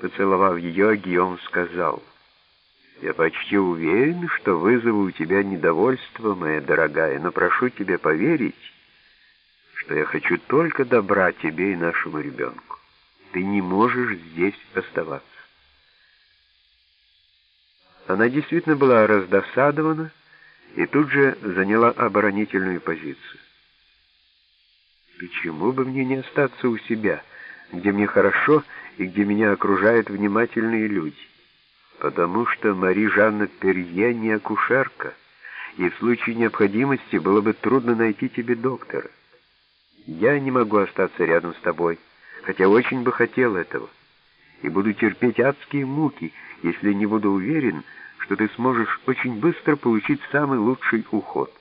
Поцеловав ее, Гийом сказал, «Я почти уверен, что вызову у тебя недовольство, моя дорогая, но прошу тебя поверить, что я хочу только добра тебе и нашему ребенку. Ты не можешь здесь оставаться». Она действительно была раздосадована и тут же заняла оборонительную позицию. «Почему бы мне не остаться у себя, где мне хорошо и где меня окружают внимательные люди? Потому что Мари Жанна Перье не акушерка, и в случае необходимости было бы трудно найти тебе доктора. Я не могу остаться рядом с тобой, хотя очень бы хотел этого, и буду терпеть адские муки, если не буду уверен, что ты сможешь очень быстро получить самый лучший уход.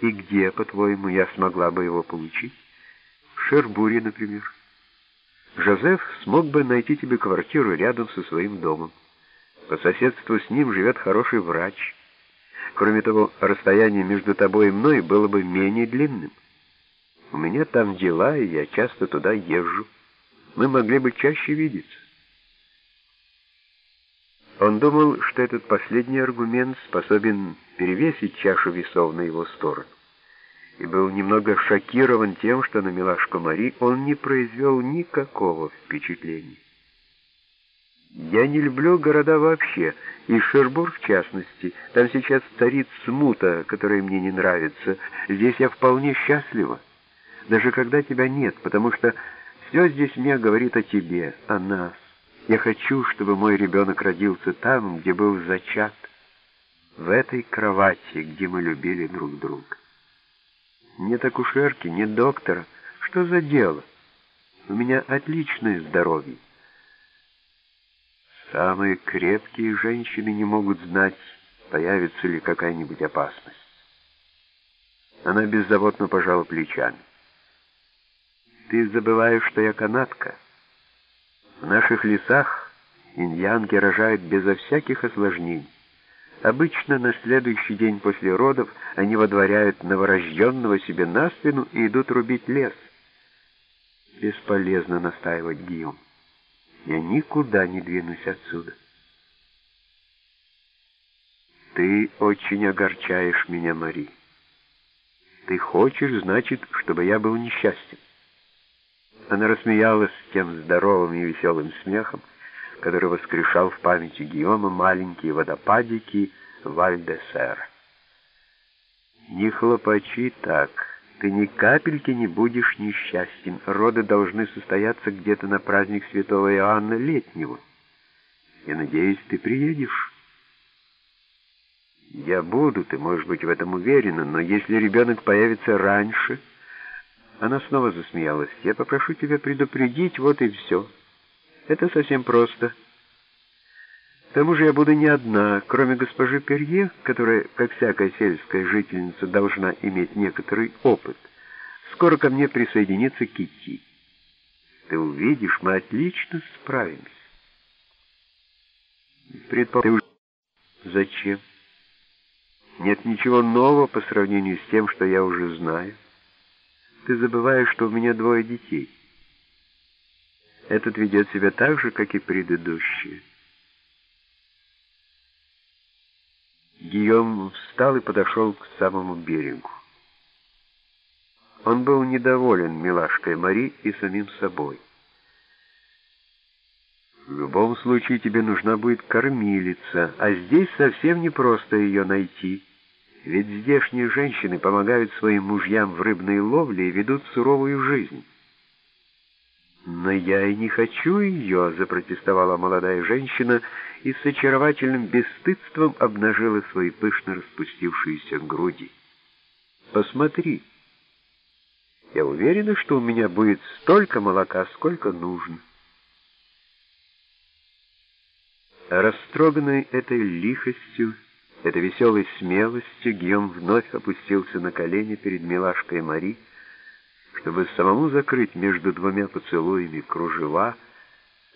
И где, по-твоему, я смогла бы его получить? Шербуре, например. Жозеф смог бы найти тебе квартиру рядом со своим домом. По соседству с ним живет хороший врач. Кроме того, расстояние между тобой и мной было бы менее длинным. У меня там дела, и я часто туда езжу. Мы могли бы чаще видеться. Он думал, что этот последний аргумент способен перевесить чашу весов на его сторону, и был немного шокирован тем, что на милашку Мари он не произвел никакого впечатления. «Я не люблю города вообще, и Шербур в частности. Там сейчас царит смута, которая мне не нравится. Здесь я вполне счастлива, даже когда тебя нет, потому что все здесь мне говорит о тебе, о нас». Я хочу, чтобы мой ребенок родился там, где был зачат, в этой кровати, где мы любили друг друга. Нет акушерки, нет доктора. Что за дело? У меня отличное здоровье. Самые крепкие женщины не могут знать, появится ли какая-нибудь опасность. Она беззаботно пожала плечами. Ты забываешь, что я канатка. В наших лесах иньянки рожают безо всяких осложнений. Обычно на следующий день после родов они водворяют новорожденного себе на спину и идут рубить лес. Бесполезно настаивать Гийом. Я никуда не двинусь отсюда. Ты очень огорчаешь меня, Мари. Ты хочешь, значит, чтобы я был несчастен. Она рассмеялась тем здоровым и веселым смехом, который воскрешал в памяти Гиома маленькие водопадики Вальдесера. «Не хлопачи так, ты ни капельки не будешь несчастен. Роды должны состояться где-то на праздник святого Иоанна Летнего. Я надеюсь, ты приедешь». «Я буду, ты можешь быть в этом уверена, но если ребенок появится раньше...» Она снова засмеялась. «Я попрошу тебя предупредить, вот и все. Это совсем просто. К тому же я буду не одна, кроме госпожи Перье, которая, как всякая сельская жительница, должна иметь некоторый опыт. Скоро ко мне присоединится Китти. Ты увидишь, мы отлично справимся». Предположим, зачем? Нет ничего нового по сравнению с тем, что я уже знаю ты забываешь, что у меня двое детей. Этот ведет себя так же, как и предыдущие. Гийом встал и подошел к самому берегу. Он был недоволен милашкой Мари и самим собой. В любом случае тебе нужна будет кормилица, а здесь совсем непросто ее найти. Ведь здешние женщины помогают своим мужьям в рыбной ловле и ведут суровую жизнь. «Но я и не хочу ее», — запротестовала молодая женщина и с очаровательным бесстыдством обнажила свои пышно распустившиеся груди. «Посмотри. Я уверена, что у меня будет столько молока, сколько нужно». Растроганный этой лихостью, Этой веселой смелостью Гийом вновь опустился на колени перед милашкой Мари, чтобы самому закрыть между двумя поцелуями кружева,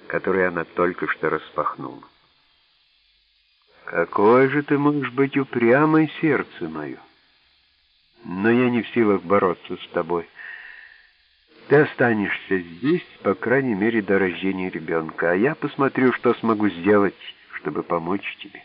которые она только что распахнула. «Какое же ты можешь быть упрямой, сердце мое! Но я не в силах бороться с тобой. Ты останешься здесь, по крайней мере, до рождения ребенка, а я посмотрю, что смогу сделать, чтобы помочь тебе.